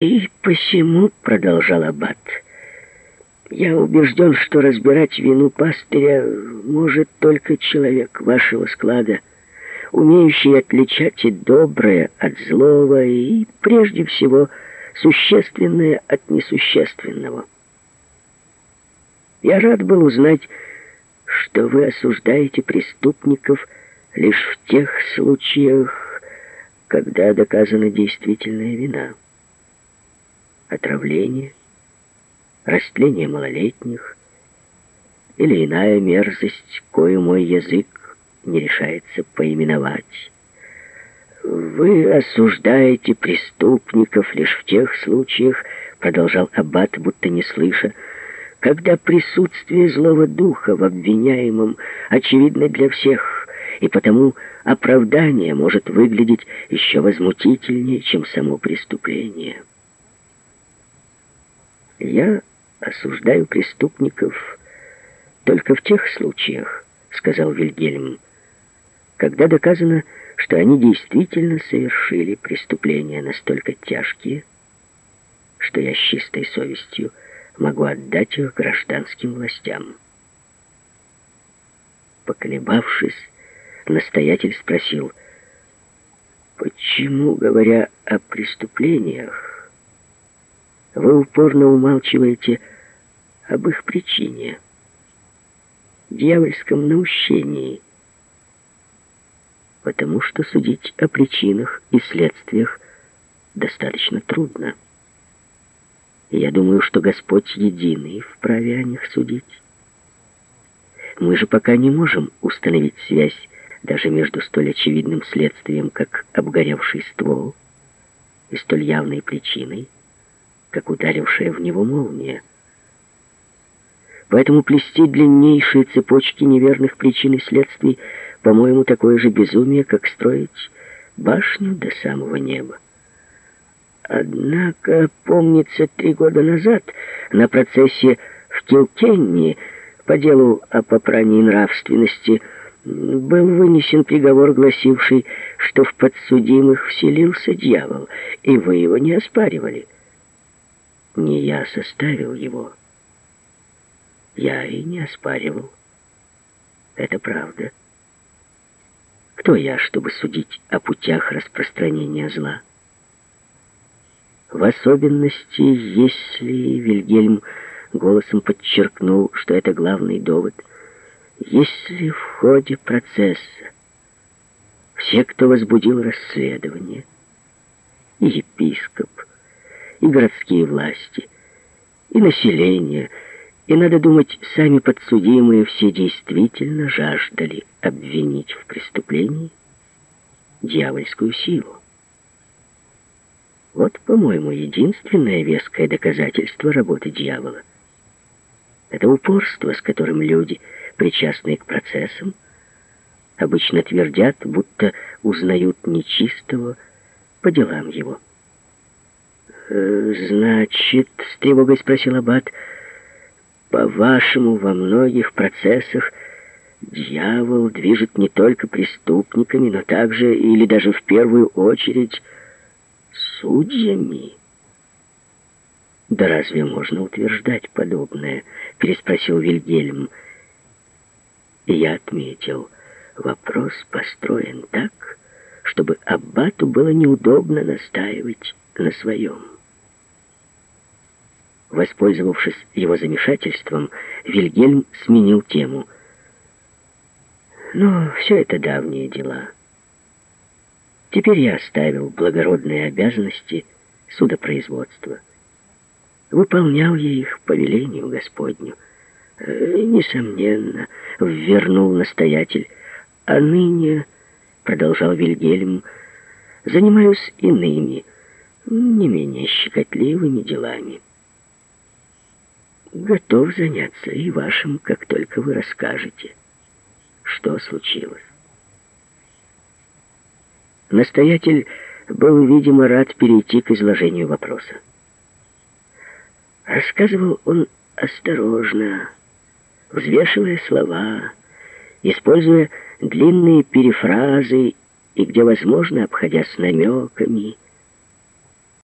И посему, — продолжал Аббат, — я убежден, что разбирать вину пастыря может только человек вашего склада, умеющий отличать и доброе от злого, и, прежде всего, существенное от несущественного. Я рад был узнать, что вы осуждаете преступников лишь в тех случаях, когда доказана действительная вина отравление, растление малолетних или иная мерзость, кою мой язык не решается поименовать. Вы осуждаете преступников лишь в тех случаях, продолжал Аббат, будто не слыша, когда присутствие злого духа в обвиняемом очевидно для всех, и потому оправдание может выглядеть еще возмутительнее, чем само преступление. «Я осуждаю преступников только в тех случаях», — сказал Вильгельм, «когда доказано, что они действительно совершили преступления настолько тяжкие, что я с чистой совестью могу отдать их гражданским властям». Поколебавшись, настоятель спросил, «Почему, говоря о преступлениях, вы упорно умалчиваете об их причине, дьявольском наущении, потому что судить о причинах и следствиях достаточно трудно. Я думаю, что Господь единый вправе о них судить. Мы же пока не можем установить связь даже между столь очевидным следствием, как обгоревший ствол, и столь явной причиной, как ударившая в него молния. Поэтому плести длиннейшие цепочки неверных причин и следствий, по-моему, такое же безумие, как строить башню до самого неба. Однако, помнится, три года назад на процессе в Килкенни по делу о попрании нравственности был вынесен приговор, гласивший, что в подсудимых вселился дьявол, и вы его не оспаривали. Не я составил его. Я и не оспаривал. Это правда. Кто я, чтобы судить о путях распространения зла? В особенности, если Вильгельм голосом подчеркнул, что это главный довод, если в ходе процесса все, кто возбудил расследование, епископ, и городские власти, и население, и, надо думать, сами подсудимые все действительно жаждали обвинить в преступлении дьявольскую силу. Вот, по-моему, единственное веское доказательство работы дьявола. Это упорство, с которым люди, причастные к процессам, обычно твердят, будто узнают нечистого по делам его. Э, «Значит, — с тревогой спросил Аббат, — по-вашему, во многих процессах дьявол движет не только преступниками, но также, или даже в первую очередь, судьями?» «Да разве можно утверждать подобное?» — переспросил Вильгельм. И я отметил, вопрос построен так, чтобы Аббату было неудобно настаивать на своем. Воспользовавшись его замешательством, Вильгельм сменил тему. Но все это давние дела. Теперь я оставил благородные обязанности судопроизводства. Выполнял я их по велению Господню. Э, несомненно, вернул настоятель. А ныне, продолжал Вильгельм, занимаюсь иными, не менее щекотливыми делами готов заняться и вашим, как только вы расскажете, что случилось. Настоятель был, видимо, рад перейти к изложению вопроса. Рассказывал он осторожно, взвешивая слова, используя длинные перефразы и, где возможно, обходясь намеками,